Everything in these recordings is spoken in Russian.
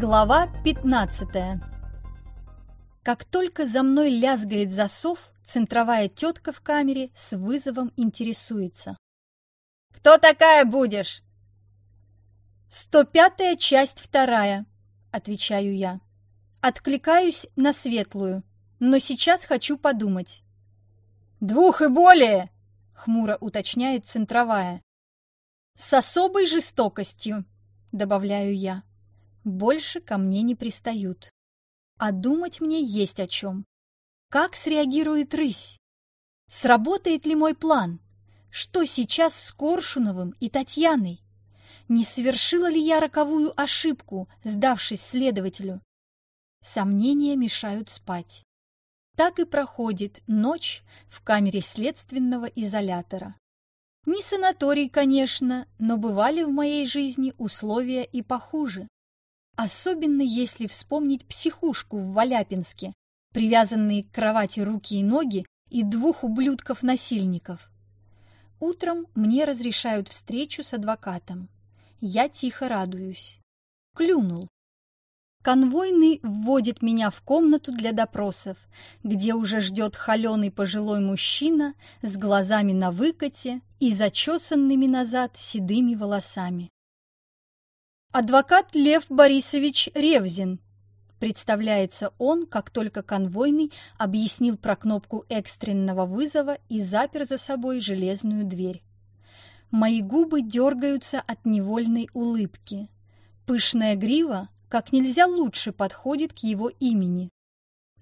Глава 15 Как только за мной лязгает засов, центровая тетка в камере с вызовом интересуется. «Кто такая будешь?» «Сто пятая часть вторая», — отвечаю я. Откликаюсь на светлую, но сейчас хочу подумать. «Двух и более!» — хмуро уточняет центровая. «С особой жестокостью», — добавляю я. Больше ко мне не пристают. А думать мне есть о чем. Как среагирует рысь? Сработает ли мой план? Что сейчас с Коршуновым и Татьяной? Не совершила ли я роковую ошибку, сдавшись следователю? Сомнения мешают спать. Так и проходит ночь в камере следственного изолятора. Не санаторий, конечно, но бывали в моей жизни условия и похуже. Особенно если вспомнить психушку в Валяпинске, привязанные к кровати руки и ноги и двух ублюдков-насильников. Утром мне разрешают встречу с адвокатом. Я тихо радуюсь. Клюнул. Конвойный вводит меня в комнату для допросов, где уже ждет холеный пожилой мужчина с глазами на выкате и зачесанными назад седыми волосами. Адвокат Лев Борисович Ревзин. Представляется он, как только конвойный объяснил про кнопку экстренного вызова и запер за собой железную дверь. Мои губы дергаются от невольной улыбки. Пышная грива как нельзя лучше подходит к его имени.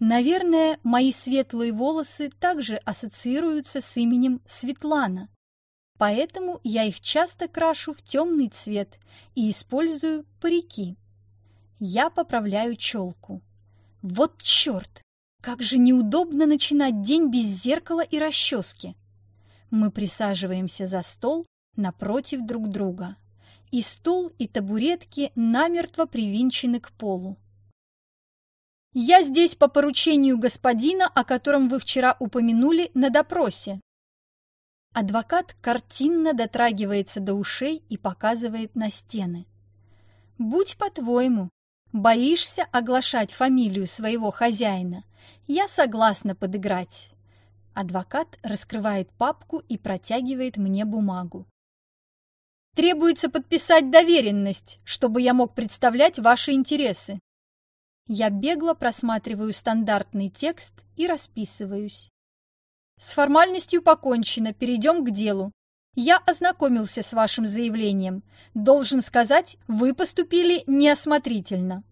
Наверное, мои светлые волосы также ассоциируются с именем Светлана, поэтому я их часто крашу в темный цвет и использую парики. Я поправляю челку. Вот черт! Как же неудобно начинать день без зеркала и расчески. Мы присаживаемся за стол напротив друг друга и стул, и табуретки намертво привинчены к полу. «Я здесь по поручению господина, о котором вы вчера упомянули на допросе». Адвокат картинно дотрагивается до ушей и показывает на стены. «Будь по-твоему, боишься оглашать фамилию своего хозяина? Я согласна подыграть». Адвокат раскрывает папку и протягивает мне бумагу. Требуется подписать доверенность, чтобы я мог представлять ваши интересы. Я бегло просматриваю стандартный текст и расписываюсь. С формальностью покончено, перейдем к делу. Я ознакомился с вашим заявлением. Должен сказать, вы поступили неосмотрительно.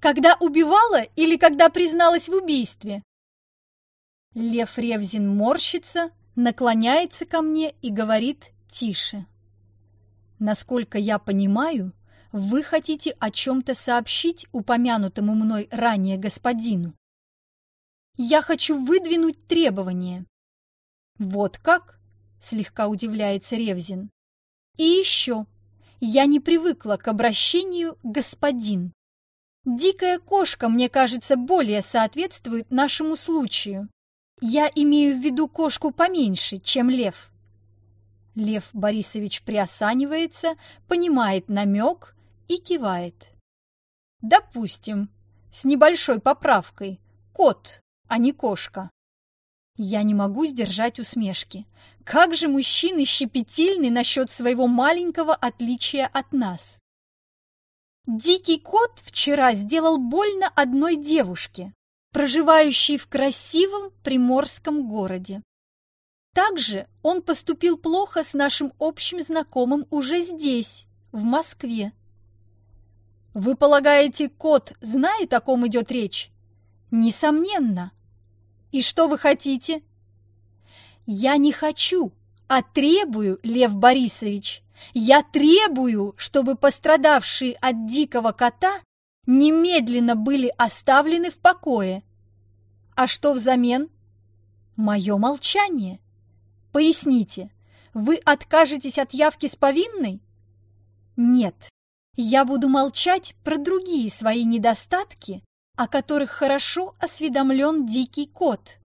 Когда убивала или когда призналась в убийстве? Лев Ревзин морщится, наклоняется ко мне и говорит тише. Насколько я понимаю, вы хотите о чем-то сообщить упомянутому мной ранее господину. Я хочу выдвинуть требования. Вот как? Слегка удивляется Ревзин. И еще, я не привыкла к обращению «господин». Дикая кошка, мне кажется, более соответствует нашему случаю. Я имею в виду кошку поменьше, чем лев. Лев Борисович приосанивается, понимает намек и кивает. Допустим, с небольшой поправкой. Кот, а не кошка. Я не могу сдержать усмешки. Как же мужчины щепетильны насчет своего маленького отличия от нас. Дикий кот вчера сделал больно одной девушке, проживающей в красивом приморском городе. Также он поступил плохо с нашим общим знакомым уже здесь, в Москве. Вы полагаете, кот знает, о ком идет речь? Несомненно. И что вы хотите? Я не хочу, а требую, Лев Борисович. Я требую, чтобы пострадавшие от дикого кота немедленно были оставлены в покое. А что взамен? Мое молчание. Поясните, вы откажетесь от явки с повинной? Нет, я буду молчать про другие свои недостатки, о которых хорошо осведомлен дикий кот.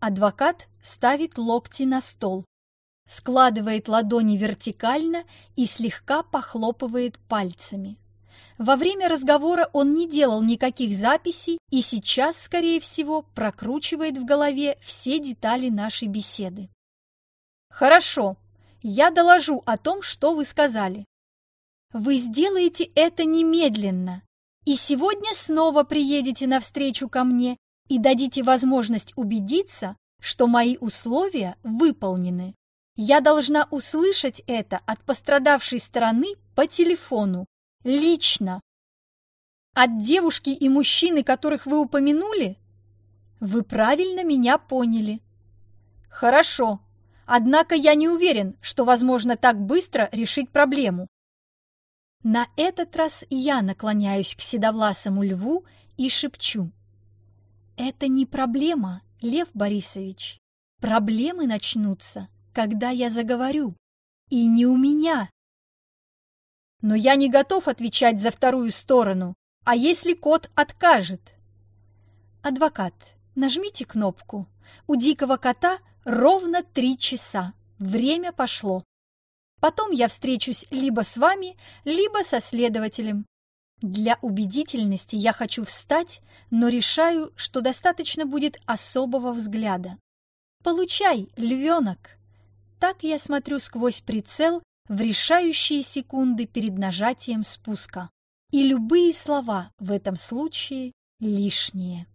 Адвокат ставит локти на стол, складывает ладони вертикально и слегка похлопывает пальцами. Во время разговора он не делал никаких записей и сейчас, скорее всего, прокручивает в голове все детали нашей беседы. «Хорошо, я доложу о том, что вы сказали. Вы сделаете это немедленно, и сегодня снова приедете навстречу ко мне и дадите возможность убедиться, что мои условия выполнены. Я должна услышать это от пострадавшей стороны по телефону, лично. От девушки и мужчины, которых вы упомянули? Вы правильно меня поняли. Хорошо, однако я не уверен, что возможно так быстро решить проблему. На этот раз я наклоняюсь к седовласому льву и шепчу. Это не проблема, Лев Борисович. Проблемы начнутся, когда я заговорю. И не у меня. Но я не готов отвечать за вторую сторону. А если кот откажет? Адвокат, нажмите кнопку. У дикого кота ровно три часа. Время пошло. Потом я встречусь либо с вами, либо со следователем. Для убедительности я хочу встать, но решаю, что достаточно будет особого взгляда. Получай, львенок! Так я смотрю сквозь прицел в решающие секунды перед нажатием спуска. И любые слова в этом случае лишние.